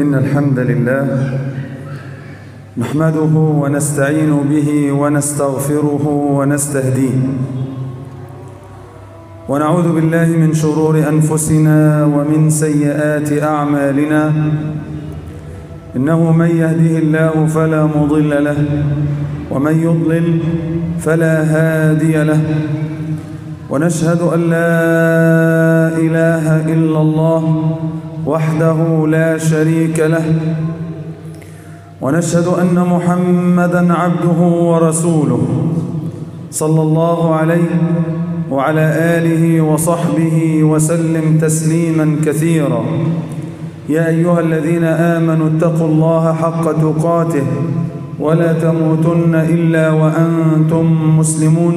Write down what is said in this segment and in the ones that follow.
إن الحمد لله نحمده ونستعين به ونستغفره ونستهديه ونعوذ بالله من شرور أنفسنا ومن سيئات أعمالنا إنه من يهده الله فلا مضل له ومن يضلل فلا هادي له ونشهد أن لا إله إلا الله وحده لا شريك له ونشهد أن محمدا عبده ورسوله صلى الله عليه وعلى آله وصحبه وسلم تسليما كثيرا. يا أيها الذين آمنوا اتقوا الله حق تقاته ولا تموتن إلا وأنتم مسلمون.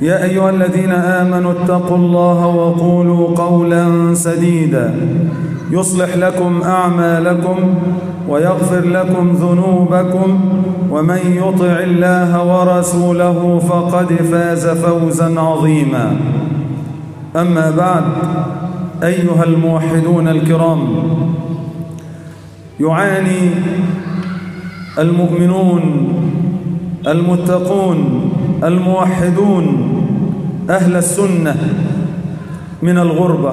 يا أيها الذين آمنوا اتقوا الله وقولوا قولا سديدا. يصلح لكم أعمالكم ويغفر لكم ذنوبكم ومن يطع الله ورسوله فقد فاز فوزا عظيما. أما بعد أيها الموحدون الكرام يعاني المؤمنون المتقون الموحدون أهل السنة من الغربة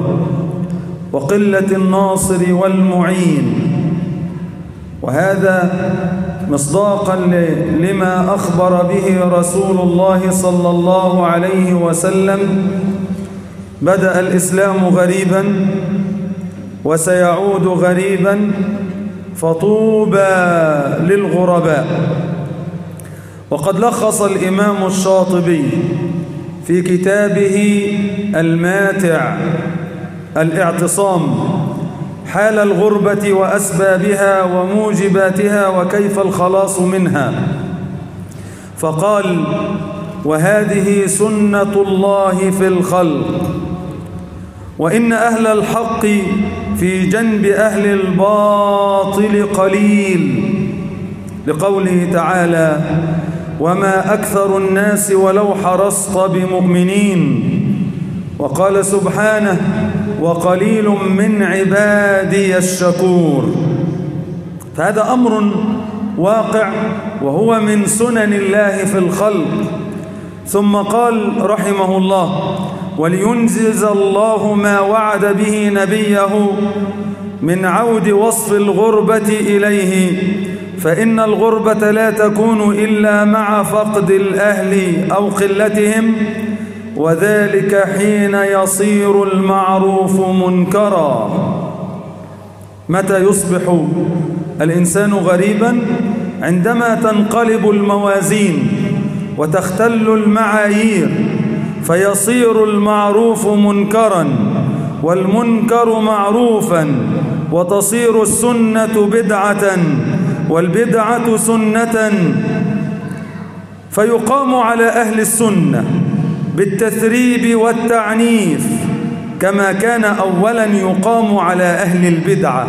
وقلة الناصر والمعين. وهذا مصداقا لما أخبر به رسول الله صلى الله عليه وسلم. بدأ الإسلام غريبا وسيعود غريبا فطوبى للغرباء. وقد لخص الإمام الشاطبي في كتابه الماتع الاعتصام حال الغربة وأسبابها وموجباتها وكيف الخلاص منها. فقال وهذه سنة الله في الخلق وإن أهل الحق في جنب أهل الباطل قليل. لقوله تعالى وما أكثر الناس ولو حرصت بمؤمنين وقال سبحانه وقليل من عبادي الشكور فهذا أمر واقع وهو من سنن الله في الخلق ثم قال رحمه الله ولينجز الله ما وعد به نبيه من عود وصف الغربة إليه فإن الغربة لا تكون إلا مع فقد الأهل أو قلتهم وذلك حين يصير المعروف منكرا. متى يصبح الإنسان غريبا؟ عندما تنقلب الموازين وتختل المعايير فيصير المعروف منكرا والمنكر معروفا وتصير السنة بدعة والبدعة سنة فيقام على أهل السنة بالتثريب والتعنيف كما كان أولا يقام على أهل البدعة.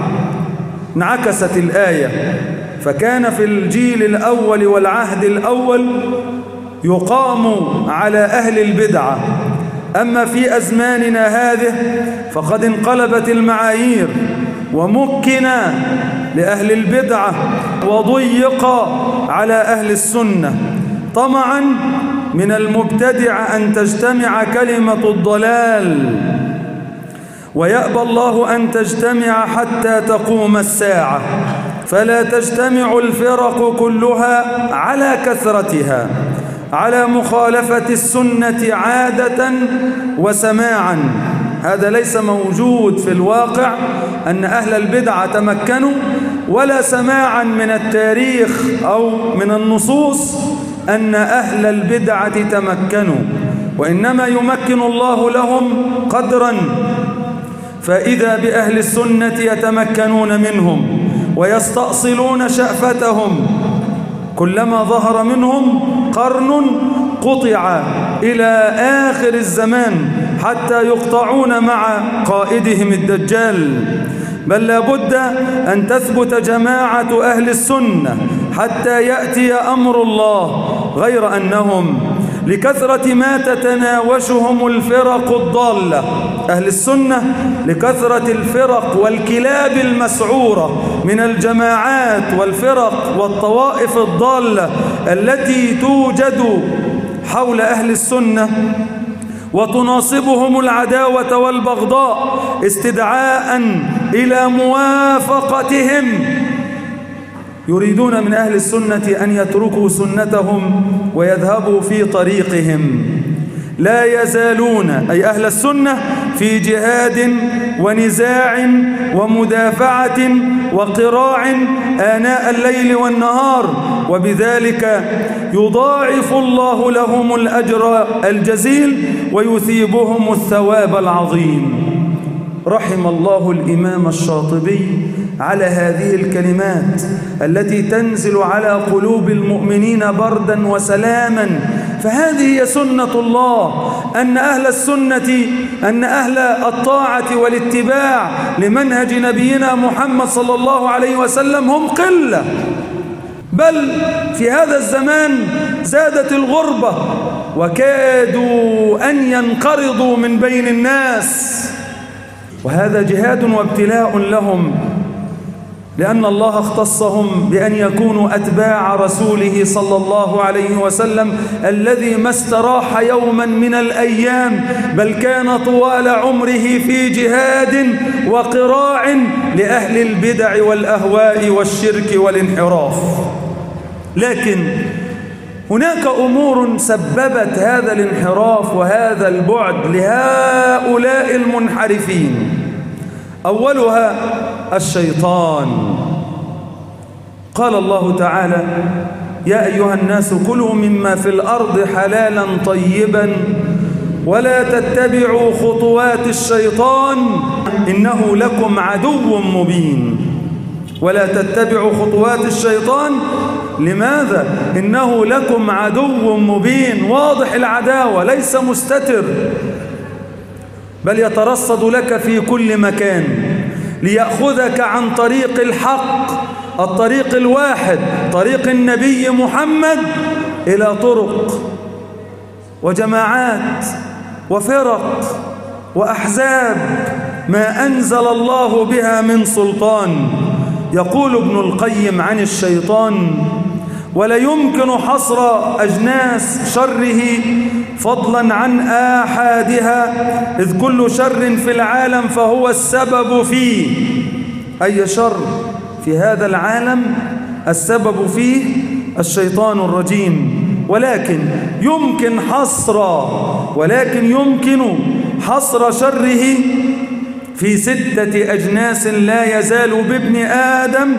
انعكست الآية فكان في الجيل الأول والعهد الأول يقام على أهل البدعة. أما في أزماننا هذه فقد انقلبت المعايير ومكن لأهل البدعة وضيق على أهل السنة. طمعا من المبتدع أن تجتمع كلمة الضلال. ويأبى الله أن تجتمع حتى تقوم الساعة. فلا تجتمع الفرق كلها على كثرتها. على مخالفة السنة عادة وسماعا. هذا ليس موجود في الواقع أن أهل البدعة تمكنوا ولا سماعا من التاريخ أو من النصوص أن أهل البدعة تمكنوا وإنما يمكن الله لهم قدرا فإذا بأهل السنة يتمكنون منهم ويستأصلون شأفتهم كلما ظهر منهم قرن قطع إلى آخر الزمان حتى يقطعون مع قائدهم الدجال. بل لابد أن تثبت جماعة أهل السنة حتى يأتي أمر الله غير أنهم لكثرة ما تتناوشهم الفرق الضالة. أهل السنة لكثرة الفرق والكلاب المسعورة من الجماعات والفرق والطوائف الضالة التي توجد حول أهل السنة وتناصبهم العداوة والبغضاء استدعاء إلى موافقتهم. يريدون من أهل السنة أن يتركوا سنتهم ويذهبوا في طريقهم. لا يزالون أي أهل السنة في جهاد ونزاع ومدافعة وقراع آناء الليل والنهار وبذلك يضاعف الله لهم الأجر الجزيل ويثيبهم الثواب العظيم. رحم الله الإمام الشاطبي على هذه الكلمات التي تنزل على قلوب المؤمنين بردا وسلاما. فهذه هي سنة الله أن أهل السنة أن أهل الطاعة والاتباع لمنهج نبينا محمد صلى الله عليه وسلم هم قلة. بل في هذا الزمان زادت الغربة وكادوا أن ينقرضوا من بين الناس. وهذا جهاد وابتلاء لهم لأن الله اختصهم بأن يكونوا أتباع رسوله صلى الله عليه وسلم الذي ما استراح يوما من الأيام بل كان طوال عمره في جهاد وقراع لأهل البدع والأهواء والشرك والانحراف. لكن هناك أمور سببت هذا الانحراف وهذا البعد لهؤلاء المنحرفين. أولها الشيطان. قال الله تعالى يا أيها الناس كلوا مما في الأرض حلالا طيبا ولا تتبعوا خطوات الشيطان إنه لكم عدو مبين. ولا تتبعوا خطوات الشيطان. لماذا؟ إنه لكم عدو مبين. واضح العداوة ليس مستتر. بل يترصد لك في كل مكان. ليأخذك عن طريق الحق الطريق الواحد طريق النبي محمد إلى طرق وجماعات وفرق وأحزاب. ما أنزل الله بها من سلطان. يقول ابن القيم عن الشيطان ولا يمكن حصر أجناس شره فضلا عن آحادها إذ كل شر في العالم فهو السبب فيه. أي شر في هذا العالم؟ السبب فيه الشيطان الرجيم. ولكن يمكن حصر ولكن يمكن حصر شره في ستة أجناس لا يزال بابن آدم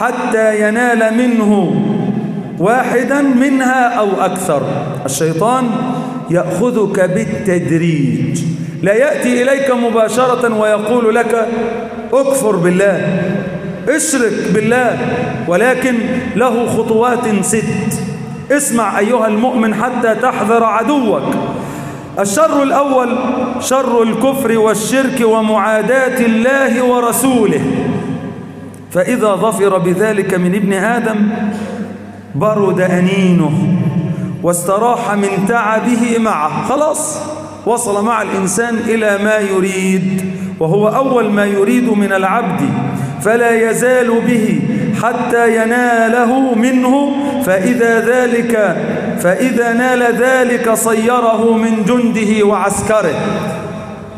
حتى ينال منه واحدا منها أو أكثر. الشيطان يأخذك بالتدريج. لا يأتي إليك مباشرة ويقول لك اكفر بالله اشرك بالله ولكن له خطوات ست. اسمع أيها المؤمن حتى تحذر عدوك. الشر الأول شر الكفر والشرك ومعاداة الله ورسوله. فإذا ظفر بذلك من ابن آدم برد أنينه واستراح من تعبه معه. خلاص وصل مع الإنسان إلى ما يريد وهو أول ما يريد من العبد. فلا يزال به حتى يناله منه فإذا ذلك فإذا نال ذلك صيره من جنده وعسكره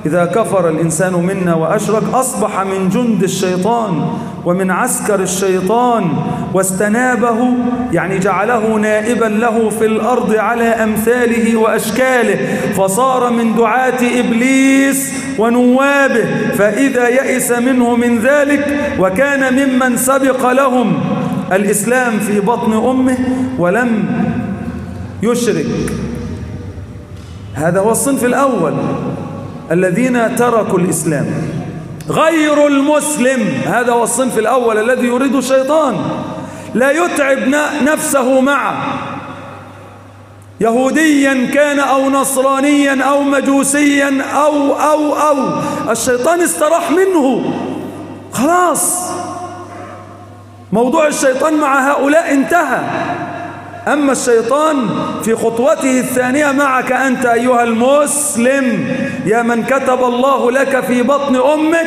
إذا كفر الإنسان منا وأشرك أصبح من جند الشيطان ومن عسكر الشيطان واستنابه يعني جعله نائبا له في الأرض على أمثاله وأشكاله فصار من دعاة إبليس ونوابه فإذا يئس منه من ذلك وكان ممن سبق لهم الإسلام في بطن أمه ولم يشرك. هذا هو الصنف الأول. الذين تركوا الإسلام. غير المسلم. هذا هو الصنف الأول الذي يريد الشيطان. لا يتعب نفسه معه. يهوديا كان أو نصرانيا أو مجوسيا أو أو أو. الشيطان استراح منه. خلاص. موضوع الشيطان مع هؤلاء انتهى. أما الشيطان في خطوته الثانية معك أنت أيها المسلم. يا من كتب الله لك في بطن أمك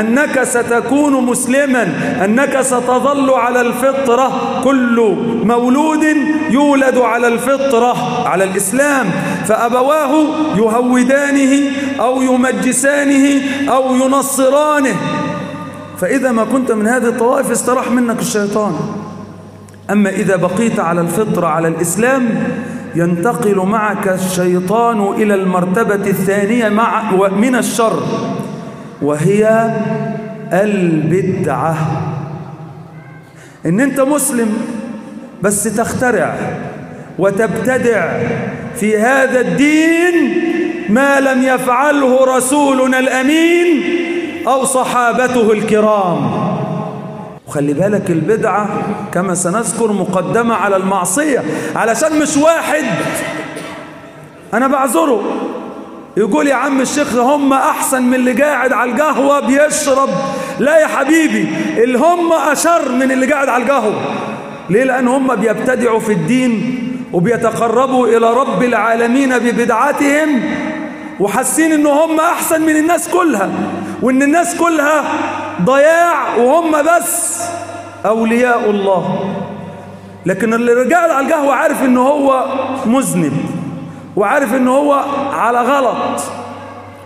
أنك ستكون مسلما أنك ستظل على الفطرة. كل مولود يولد على الفطرة على الإسلام. فأبواه يهودانه أو يمجسانه أو ينصرانه. فإذا ما كنت من هذه الطوائف استراح منك الشيطان. أما إذا بقيت على الفطرة على الإسلام ينتقل معك الشيطان إلى المرتبة الثانية مع من الشر وهي البدعة. إن أنت مسلم بس تخترع وتبتدع في هذا الدين ما لم يفعله رسولنا الأمين أو صحابته الكرام. وخلي بالك البدعة كما سنذكر مقدمة على المعصية علشان مش واحد. أنا بعذره. يقول يا عم الشيخ هم أحسن من اللي قاعد على القهوة بيشرب. لا يا حبيبي اللي هم أشر من اللي قاعد على القهوة. ليه؟ لأن هم بيبتدعوا في الدين وبيتقربوا إلى رب العالمين ببدعاتهم وحاسين ان هم أحسن من الناس كلها. وإن الناس كلها ضياع وهم بس أولياء الله. لكن اللي رجع على القهوة عارف إن هو مذنب وعارف إن هو على غلط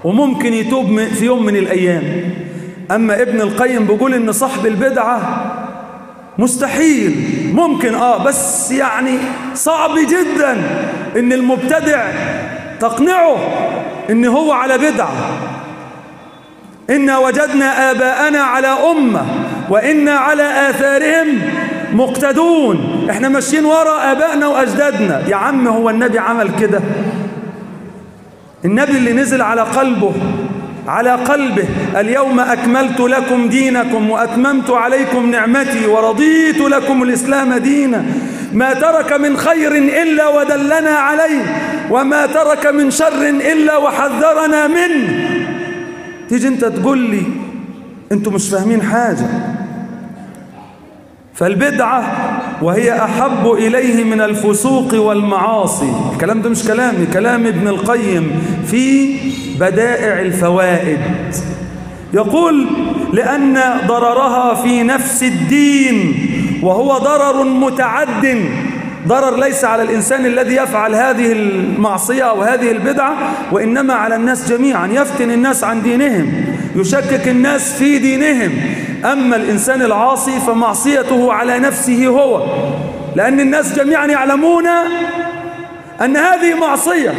وممكن يتوب في يوم من الأيام. أما ابن القيم بيقول إن صاحب البدعة مستحيل ممكن آه بس يعني صعب جدا إن المبتدع تقنعه إن هو على بدعة. إنا وجدنا آباءنا على أمة وإنا على آثارهم مقتدون. إحنا ماشيين وراء آبائنا وأجدادنا. يا عم هو النبي عمل كده. النبي اللي نزل على قلبه على قلبه. اليوم أكملت لكم دينكم وأتممت عليكم نعمتي ورضيت لكم الإسلام دينا. ما ترك من خير إلا ودلنا عليه وما ترك من شر إلا وحذرنا منه. تيجي انت تقول لي أنتوا مش فاهمين حاجة. فالبدعة وهي أحب إليه من الفسوق والمعاصي. الكلام ده مش كلامي كلام ابن القيم في بدائع الفوائد. يقول لأن ضررها في نفس الدين وهو ضرر متعد. ضرر ليس على الإنسان الذي يفعل هذه المعصية أو هذه البدعة وإنما على الناس جميعا. يفتن الناس عن دينهم يشكك الناس في دينهم. أما الإنسان العاصي فمعصيته على نفسه هو لأن الناس جميعا يعلمون أن هذه معصية.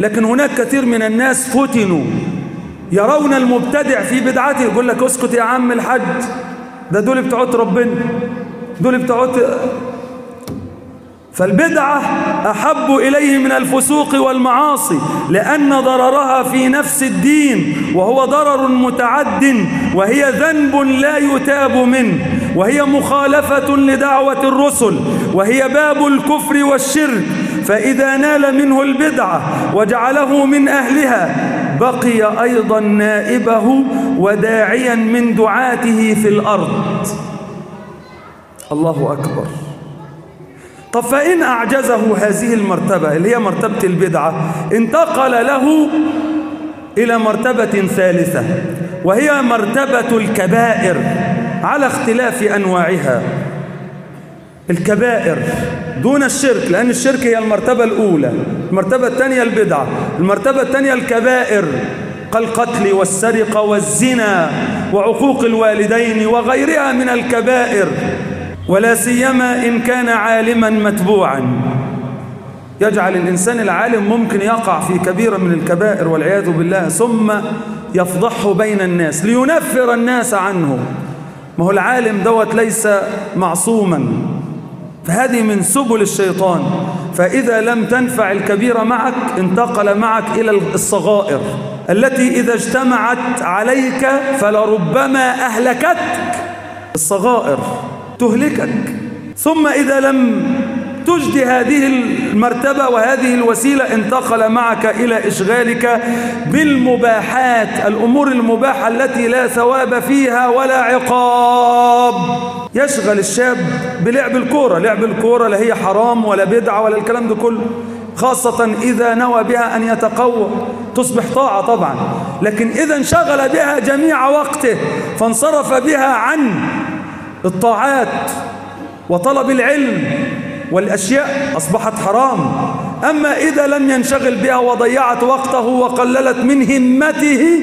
لكن هناك كثير من الناس فتنوا يرون المبتدع في بدعته. يقول لك اسكت يا عم الحج ده دول بتوع ربنا دول بتوع فالبدعة أحب إليه من الفسوق والمعاصي لأن ضررها في نفس الدين وهو ضرر متعد وهي ذنب لا يتاب منه وهي مخالفة لدعوة الرسل وهي باب الكفر والشرك. فإذا نال منه البدعة وجعله من أهلها بقي أيضا نائبه وداعيا من دعاته في الأرض. الله أكبر. فإن أعجزه هذه المرتبة اللي هي مرتبة البدعة انتقل له إلى مرتبة ثالثة وهي مرتبة الكبائر على اختلاف أنواعها. الكبائر دون الشرك لأن الشرك هي المرتبة الأولى المرتبة الثانية البدعة المرتبة الثانية الكبائر كالقتل والسرقة والزنا وعقوق الوالدين وغيرها من الكبائر. ولا سيما إن كان عالما متبوعا. يجعل الإنسان العالم ممكن يقع في كبير من الكبائر والعياذ بالله ثم يفضحه بين الناس لينفر الناس عنه. ما هو العالم دوت ليس معصوما. فهذه من سبل الشيطان. فإذا لم تنفع الكبيرة معك انتقل معك إلى الصغائر. التي إذا اجتمعت عليك فلربما أهلكتك. الصغائر. تهلكك. ثم إذا لم تجد هذه المرتبة وهذه الوسيلة انتقل معك إلى إشغالك بالمباحات الأمور المباحة التي لا ثواب فيها ولا عقاب. يشغل الشاب بلعب الكورة. لعب الكورة لا هي حرام ولا بدعة ولا الكلام ده كله. خاصة إذا نوى بها أن يتقوى. تصبح طاعة طبعا. لكن إذا انشغل بها جميع وقته فانصرف بها عن الطاعات وطلب العلم والأشياء أصبحت حرام. أما إذا لم ينشغل بها وضيعت وقته وقللت من همته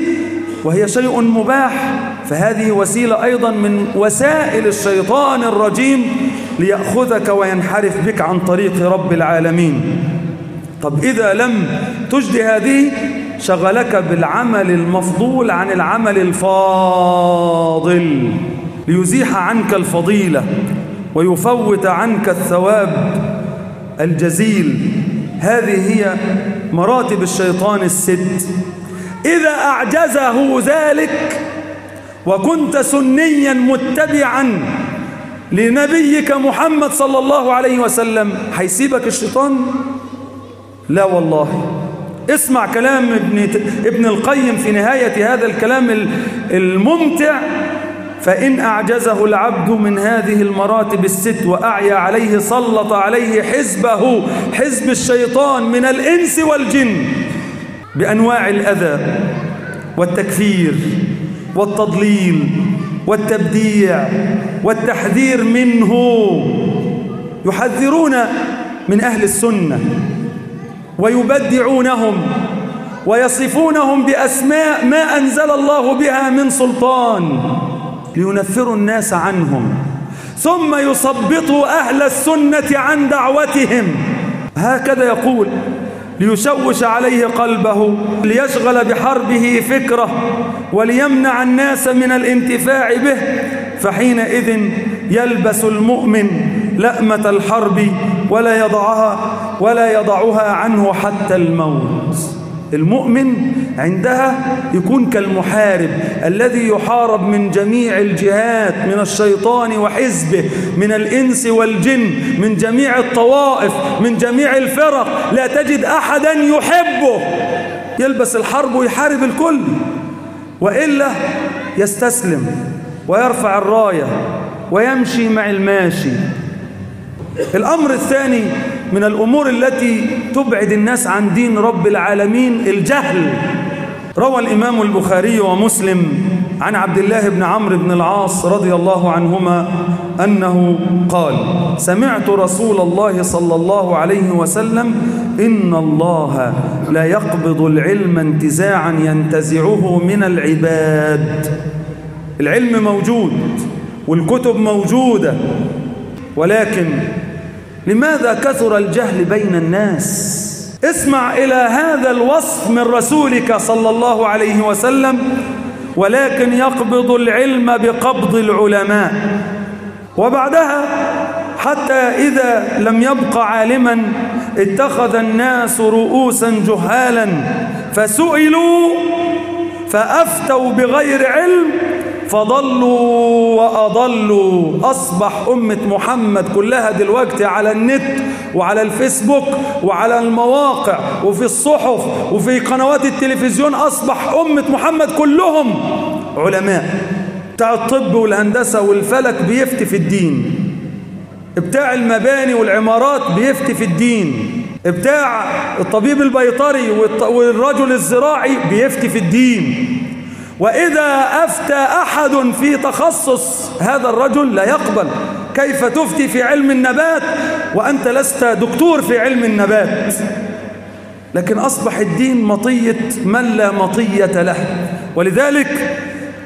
وهي شيء مباح فهذه وسيلة أيضا من وسائل الشيطان الرجيم ليأخذك وينحرف بك عن طريق رب العالمين. طب إذا لم تجد هذه شغلك بالعمل المفضول عن العمل الفاضل. ليزيح عنك الفضيلة ويفوت عنك الثواب الجزيل. هذه هي مراتب الشيطان الست. إذا أعجزه ذلك وكنت سنيا متبعا لنبيك محمد صلى الله عليه وسلم هيسيبك الشيطان؟ لا والله. اسمع كلام ابن, ابن القيم في نهاية هذا الكلام الممتع. فإن أعجزه العبد من هذه المراتب الست وأعيى عليه سلط عليه حزبه حزب الشيطان من الإنس والجن بأنواع الأذى والتكفير والتضليل والتبديع والتحذير منه. يحذرون من أهل السنة ويبدعونهم ويصفونهم بأسماء ما أنزل الله بها من سلطان. لينفروا الناس عنهم ثم يصبطوا أهل السنة عن دعوتهم. هكذا يقول ليشوش عليه قلبه ليشغل بحربه فكره وليمنع الناس من الانتفاع به. فحينئذ يلبس المؤمن لأمة الحرب ولا يضعها ولا يضعها عنه حتى الموت. المؤمن عندها يكون كالمحارب الذي يحارب من جميع الجهات من الشيطان وحزبه من الإنس والجن من جميع الطوائف من جميع الفرق. لا تجد أحدا يحبه. يلبس الحرب ويحارب الكل. وإلا يستسلم ويرفع الراية ويمشي مع الماشي. الأمر الثاني من الأمور التي تبعد الناس عن دين رب العالمين الجهل. روى الإمام البخاري ومسلم عن عبد الله بن عمرو بن العاص رضي الله عنهما أنه قال سمعت رسول الله صلى الله عليه وسلم إن الله لا يقبض العلم انتزاعا ينتزعه من العباد. العلم موجود والكتب موجودة ولكن لماذا كثر الجهل بين الناس؟ اسمع إلى هذا الوصف من رسولك صلى الله عليه وسلم ولكن يقبض العلم بقبض العلماء. وبعدها حتى إذا لم يبق عالما اتخذ الناس رؤوسا جهالا فسئلوا فأفتوا بغير علم فضلوا وأضلوا. أصبح أمة محمد كلها دلوقتي على النت وعلى الفيسبوك وعلى المواقع وفي الصحف وفي قنوات التلفزيون. أصبح أمة محمد كلهم علماء. بتاع الطب والهندسة والفلك بيفتي في الدين. بتاع المباني والعمارات بيفتي في الدين. بتاع الطبيب البيطري والرجل الزراعي بيفتي في الدين. وإذا أفتى أحد في تخصص هذا الرجل لا يقبل. كيف تفتي في علم النبات؟ وأنت لست دكتور في علم النبات. لكن أصبح الدين مطية من لا مطية له. ولذلك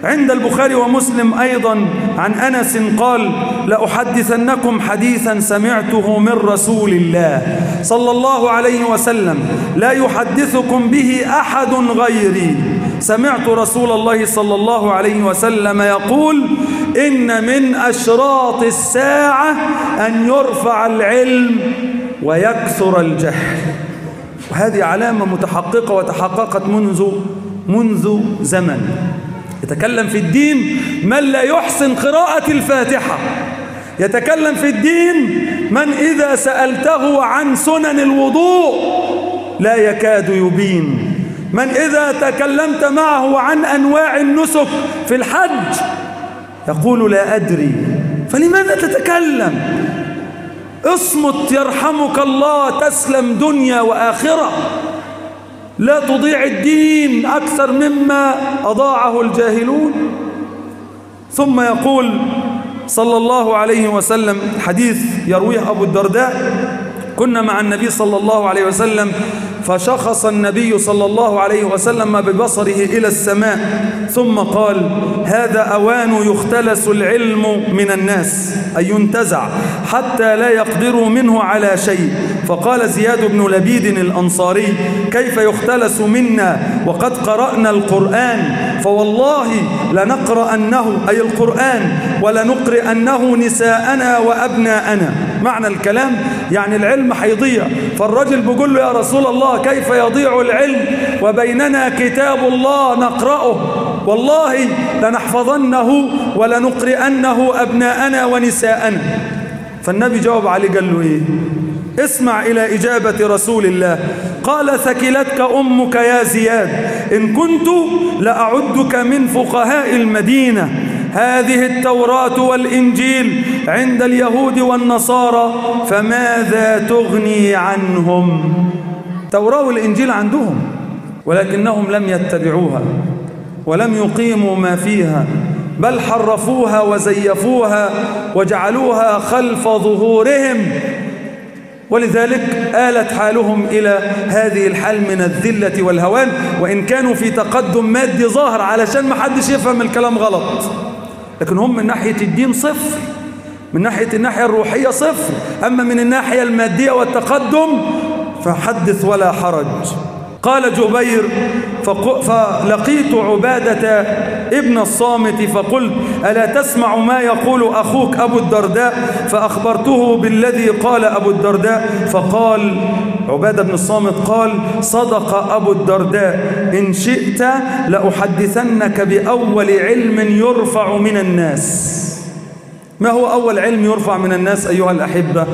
عند البخاري ومسلم أيضا عن أنس قال لأحدثنكم حديثا سمعته من رسول الله صلى الله عليه وسلم. لا يحدثكم به أحد غيري. سمعت رسول الله صلى الله عليه وسلم يقول إن من أشراط الساعة أن يرفع العلم ويكثر الجهل. وهذه علامة متحققة وتحققت منذ منذ زمن. يتكلم في الدين من لا يحسن قراءة الفاتحة. يتكلم في الدين من إذا سألته عن سنن الوضوء لا يكاد يبين. من إذا تكلمت معه عن أنواع النسك في الحج يقول لا أدري. فلماذا تتكلم؟ اصمت يرحمك الله تسلم دنيا وآخرة. لا تضيع الدين أكثر مما أضاعه الجاهلون. ثم يقول صلى الله عليه وسلم حديث يرويه أبو الدرداء كنا مع النبي صلى الله عليه وسلم فشخص النبي صلى الله عليه وسلم ببصره إلى السماء ثم قال هذا أوان يختلس العلم من الناس أي ينتزع حتى لا يقدروا منه على شيء. فقال زياد بن لبيد الأنصاري كيف يختلس منا؟ وقد قرأنا القرآن فوالله لنقرأنه أي القرآن ولنقرأنه نساءنا وأبناءنا. معنى الكلام يعني العلم حيضيع. فالرجل بيقول له يا رسول الله كيف يضيع العلم؟ وبيننا كتاب الله نقرأه. والله لنحفظنه ولنقرأنه أبناءنا ونساءنا. فالنبي جاوب عليه قال له إيه؟ اسمع إلى إجابة رسول الله. قال ثكلتك أمك يا زياد إن كنت لأعدك من فقهاء المدينة. هذه التوراة والإنجيل عند اليهود والنصارى فماذا تغني عنهم؟ توراة والإنجيل عندهم ولكنهم لم يتبعوها ولم يقيموا ما فيها بل حرفوها وزيفوها وجعلوها خلف ظهورهم. ولذلك آلت حالهم إلى هذه الحال من الذلة والهوان وإن كانوا في تقدم مادي ظاهر علشان ما حدش يفهم الكلام غلط. لكن هم من ناحية الدين صفر من ناحية الناحية الروحية صفر. أما من الناحية المادية والتقدم فحدث ولا حرج. قال جبير فلقيت عبادة ابن الصامت فقلت ألا تسمع ما يقول أخوك أبو الدرداء فأخبرته بالذي قال أبو الدرداء فقال عبادة بن الصامت قال صدق أبو الدرداء إن شئت لأحدثنك بأول علم يرفع من الناس ما هو أول علم يرفع من الناس أيها الأحبة؟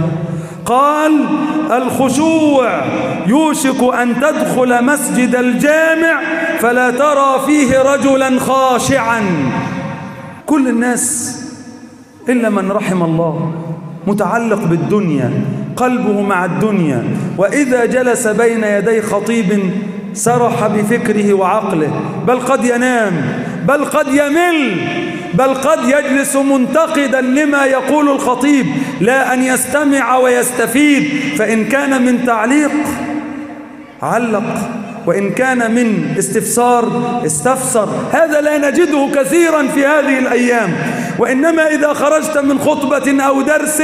قال الخشوع يوشك أن تدخل مسجد الجامع فلا ترى فيه رجلا خاشعا. كل الناس إلا من رحم الله متعلق بالدنيا قلبه مع الدنيا. وإذا جلس بين يدي خطيب سرح بفكره وعقله بل قد ينام بل قد يمل. بل قد يجلس منتقدا لما يقول الخطيب لا أن يستمع ويستفيد فإن كان من تعليق علق وإن كان من استفسار استفسر. هذا لا نجده كثيرا في هذه الأيام. وإنما إذا خرجت من خطبة أو درس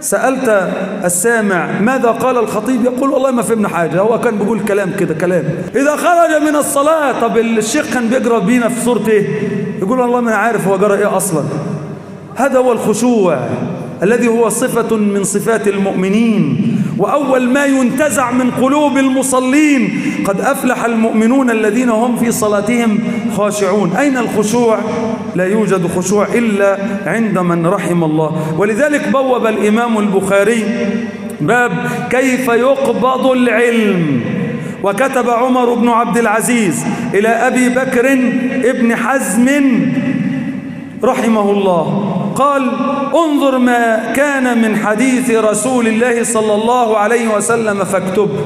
سألت السامع ماذا قال الخطيب يقول والله ما فهمنا حاجة. هو كان بيقول كلام كده كلام. إذا خرج من الصلاة طب الشيخ كان بيقرأ بينا في سورة إيه يقول والله ما عارف هو جرى إيه أصلا. هذا هو الخشوع الذي هو صفة من صفات المؤمنين وأول ما ينتزع من قلوب المصلين قد أفلح المؤمنون الذين هم في صلاتهم خاشعون. أين الخشوع؟ لا يوجد خشوع إلا عند من رحم الله. ولذلك بوب الإمام البخاري باب كيف يقبض العلم. وكتب عمر بن عبد العزيز إلى أبي بكر ابن حزم رحمه الله. قال انظر ما كان من حديث رسول الله صلى الله عليه وسلم فاكتبه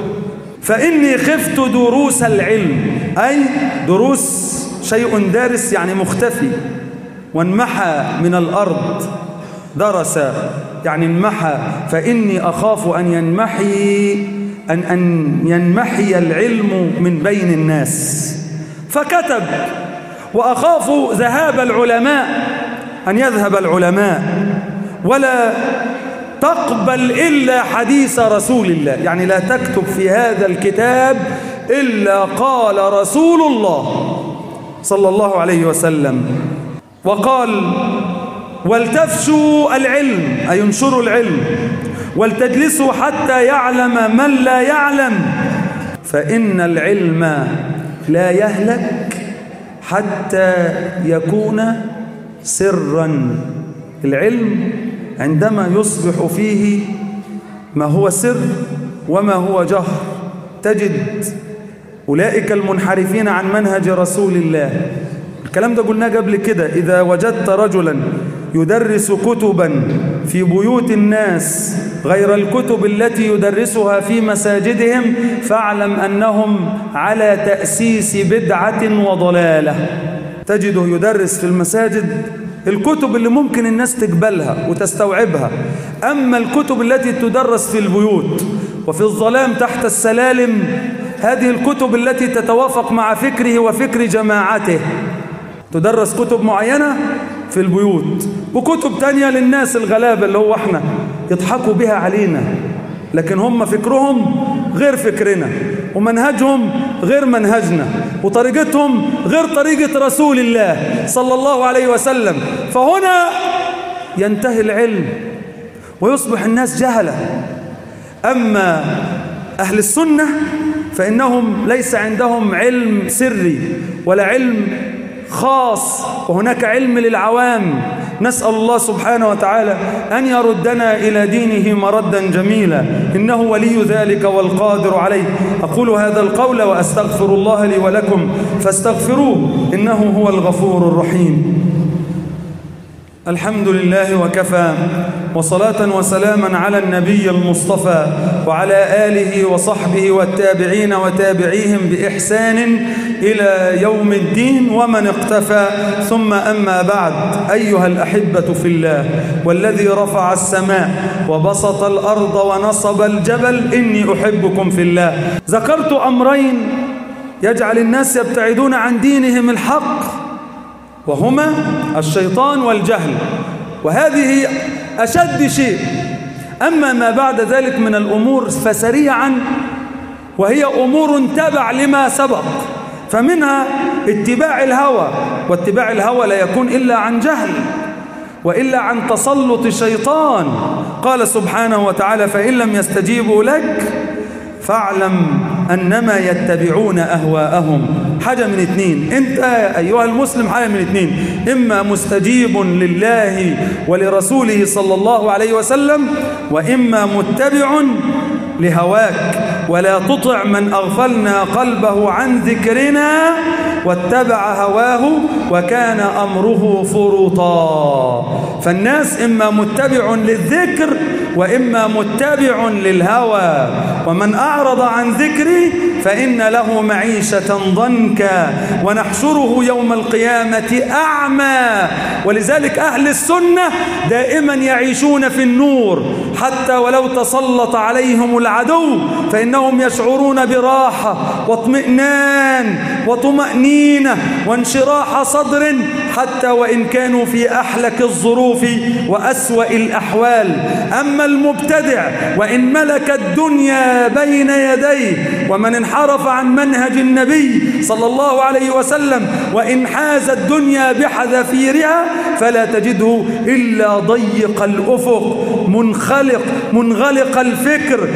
فإني خفت دروس العلم. أي دروس شيء دارس يعني مختفي. وانمحى من الأرض. درس يعني انمحى. فإني أخاف أن ينمحي. أن, أن ينمحي العلم من بين الناس. فكتب وأخاف ذهاب العلماء أن يذهب العلماء ولا تقبل إلا حديث رسول الله. يعني لا تكتب في هذا الكتاب إلا قال رسول الله صلى الله عليه وسلم. وقال والتفشوا العلم أي العلم. ولتجلسوا حتى يعلم من لا يعلم. فإن العلم لا يهلك حتى يكون سرا. العلم عندما يصبح فيه ما هو سر وما هو جهر. تجد أولئك المنحرفين عن منهج رسول الله. الكلام ده قلناه قبل كده. إذا وجدت رجلا يدرس كتبا في بيوت الناس غير الكتب التي يدرسها في مساجدهم فاعلم أنهم على تأسيس بدعة وضلالة. تجده يدرس في المساجد الكتب اللي ممكن الناس تقبلها وتستوعبها. أما الكتب التي تدرس في البيوت وفي الظلام تحت السلالم هذه الكتب التي تتوافق مع فكره وفكر جماعته. تدرس كتب معينة؟ في البيوت. وكتب تانية للناس الغلابة اللي هو إحنا يضحكوا بها علينا. لكن هم فكرهم غير فكرنا ومنهجهم غير منهجنا وطريقتهم غير طريقة رسول الله صلى الله عليه وسلم. فهنا ينتهي العلم ويصبح الناس جهلة. أما أهل السنة فإنهم ليس عندهم علم سري ولا علم خاص وهناك علم للعوام. نسأل الله سبحانه وتعالى أن يردنا إلى دينه مردا جميلا. إنه ولي ذلك والقادر عليه. أقول هذا القول وأستغفر الله لي ولكم. فاستغفروه إنه هو الغفور الرحيم. الحمد لله وكفى. وصلاة وسلاما على النبي المصطفى وعلى آله وصحبه والتابعين وتابعيهم بإحسان إلى يوم الدين ومن اقتفى. ثم أما بعد أيها الأحبة في الله والذي رفع السماء وبسط الأرض ونصب الجبل إني أحبكم في الله. ذكرت أمرين يجعل الناس يبتعدون عن دينهم الحق وهما الشيطان والجهل. وهذه أشد شيء. أما ما بعد ذلك من الأمور فسريعا وهي أمور تبع لما سبق. فمنها اتباع الهوى واتباع الهوى لا يكون إلا عن جهل وإلا عن تسلط الشيطان. قال سبحانه وتعالى فإن لم يستجيبوا لك فاعلم أنما يتبعون أهواءهم. حاجة من اتنين. انت أيها المسلم حاجة من اتنين. إما مستجيب لله ولرسوله صلى الله عليه وسلم وإما متبع لهواك. ولا تطع من أغفلنا قلبه عن ذكرنا واتبع هواه وكان أمره فرطا فالناس إما متبع للذكر وإما متبع للهوى. ومن أعرض عن ذكري فإن له معيشة ضنكا. ونحشره يوم القيامة أعمى. ولذلك أهل السنة دائما يعيشون في النور. حتى ولو تسلط عليهم العدو فإنهم يشعرون براحة واطمئنان وطمأنينة وانشراح صدر حتى وإن كانوا في أحلك الظروف وأسوأ الأحوال. أما المبتدع وإن ملك الدنيا بين يديه ومن انحرف عن منهج النبي صلى الله عليه وسلم وإن حاز الدنيا بحذافيرها فلا تجده إلا ضيق الأفق. منخلق منغلق الفكر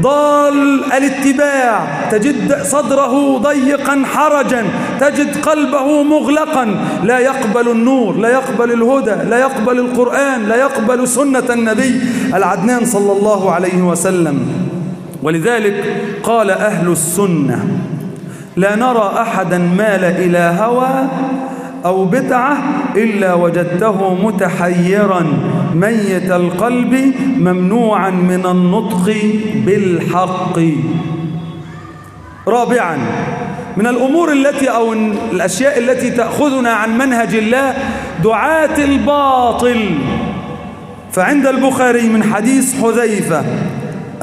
ضال الاتباع. تجد صدره ضيقا حرجا. تجد قلبه مغلقا. لا يقبل النور لا يقبل الهدى لا يقبل القرآن لا يقبل سنة النبي العدنان صلى الله عليه وسلم. ولذلك قال أهل السنة لا نرى أحدا مال إلى هوى أو بدعة إلا وجدته متحيراً. میت القلب ممنوعا من النطق بالحق. رابعا من الأمور التي أو الأشياء التي تأخذنا عن منهج الله دعاة الباطل. فعند البخاري من حديث حذيفة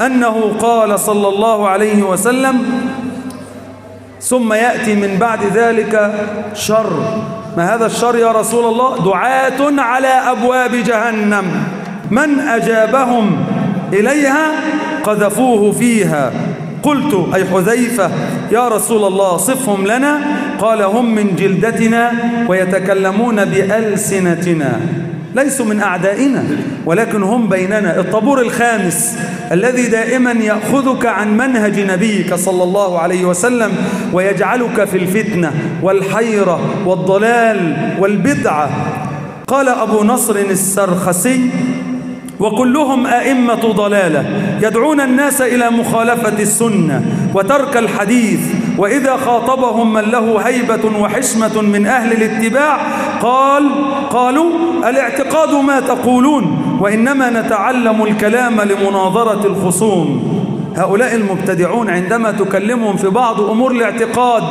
أنه قال صلى الله عليه وسلم ثم يأتي من بعد ذلك شر. ما هذا الشر يا رسول الله؟ دعاة على أبواب جهنم. من أجابهم إليها قذفوه فيها. قلت أي حذيفة يا رسول الله صفهم لنا. قال هم من جلدتنا ويتكلمون بألسنتنا. ليسوا من أعدائنا ولكن هم بيننا. الطابور الخامس الذي دائما يأخذك عن منهج نبيك صلى الله عليه وسلم ويجعلك في الفتنة والحيرة والضلال والبدعة. قال أبو نصر السرخسي وكلهم أئمة ضلالة يدعون الناس إلى مخالفة السنة وترك الحديث وإذا خاطبهم من له هيبة وحشمة من أهل الاتباع قال قالوا الاعتقاد ما تقولون وإنما نتعلم الكلام لمناظرة الخصوم هؤلاء المبتدعون عندما تكلمهم في بعض أمور الاعتقاد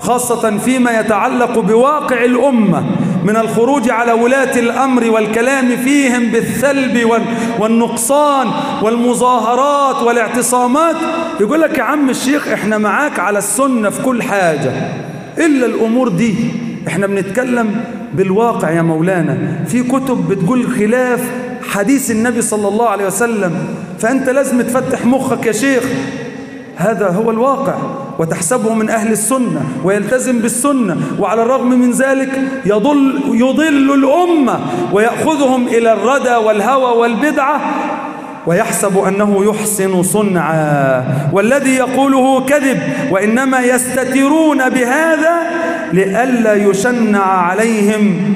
خاصة فيما يتعلق بواقع الأمة. من الخروج على ولاة الأمر والكلام فيهم بالسلب والنقصان والمظاهرات والاعتصامات. يقول لك يا عم الشيخ إحنا معاك على السنة في كل حاجة. إلا الأمور دي. إحنا بنتكلم بالواقع يا مولانا. في كتب بتقول خلاف حديث النبي صلى الله عليه وسلم. فأنت لازم تفتح مخك يا شيخ. هذا هو الواقع. وتحسبه من أهل السنة ويلتزم بالسنة وعلى الرغم من ذلك يضل, يضل الأمة ويأخذهم إلى الردى والهوى والبدعة ويحسب أنه يحسن صنعا والذي يقوله كذب وإنما يستترون بهذا لئلا يشنع عليهم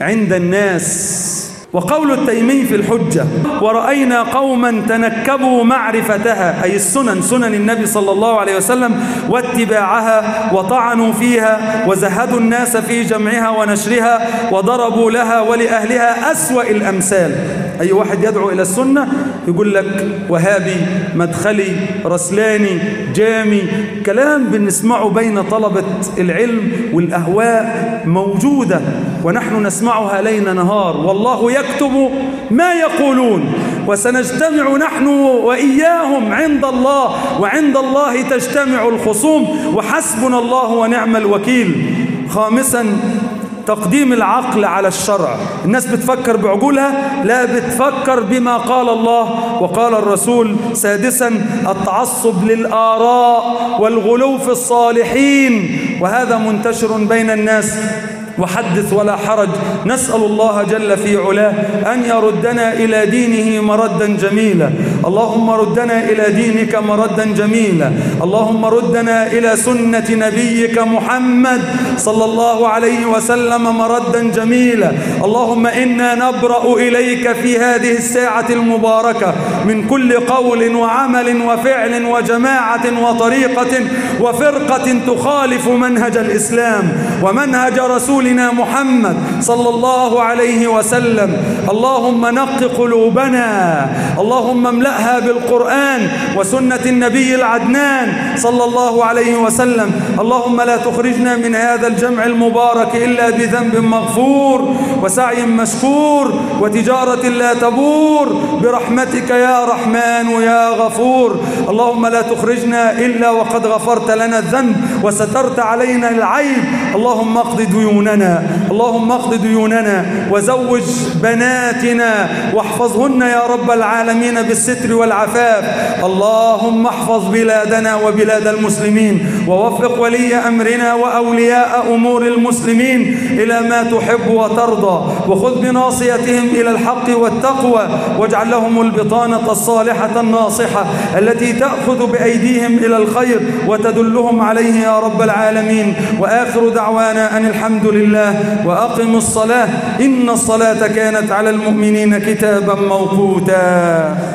عند الناس وقول التيمي في الحجة ورأينا قوما تنكبوا معرفتها أي السنن سنن النبي صلى الله عليه وسلم واتباعها وطعنوا فيها وزهدوا الناس في جمعها ونشرها وضربوا لها ولأهلها أسوأ الأمثال. أي واحد يدعو إلى السنة يقول لك وهابي مدخلي رسلاني جامي. كلام بنسمعه بين طلبة العلم والأهواء موجودة. ونحن نسمعها ليل نهار والله يكتب ما يقولون وسنجتمع نحن وإياهم عند الله وعند الله تجتمع الخصوم وحسبنا الله ونعم الوكيل. خامسا تقديم العقل على الشرع. الناس بتفكر بعقولها لا بتفكر بما قال الله وقال الرسول. سادسا التعصب للآراء والغلو في الصالحين. وهذا منتشر بين الناس. وحدث ولا حرج. نسأل الله جل في علاه أن يردنا إلى دينه مردا جميلا. اللهم ردنا إلى دينك مردا جميلا. اللهم ردنا إلى سنة نبيك محمد صلى الله عليه وسلم مردا جميلا. اللهم إنا نبرأ إليك في هذه الساعة المباركة من كل قول وعمل وفعل وجماعة وطريقة وفرقة تخالف منهج الإسلام ومنهج رسولنا محمد صلى الله عليه وسلم. اللهم نق قلوبنا. اللهم املأ واملأها بالقرآن وسنة النبي العدنان صلى الله عليه وسلم. اللهم لا تخرجنا من هذا الجمع المبارك إلا بذنب مغفور وسعي مشكور وتجارة لا تبور. برحمتك يا رحمن يا غفور. اللهم لا تخرجنا إلا وقد غفرت لنا الذنب وسترت علينا العيب. اللهم اقض ديوننا اللهم اقض ديوننا وزوج بناتنا واحفظهن يا رب العالمين بالستر الستر والعفاف. اللهم احفظ بلادنا وبلاد المسلمين ووفق ولي أمرنا وأولياء أمور المسلمين إلى ما تحب وترضى. وخذ بناصيتهم إلى الحق والتقوى. واجعل لهم البطانة الصالحة الناصحة التي تأخذ بأيديهم إلى الخير وتدلهم عليه يا رب العالمين. وآخر دعوانا أن الحمد لله وأقم الصلاة. إن الصلاة كانت على المؤمنين كتابا موقوتا.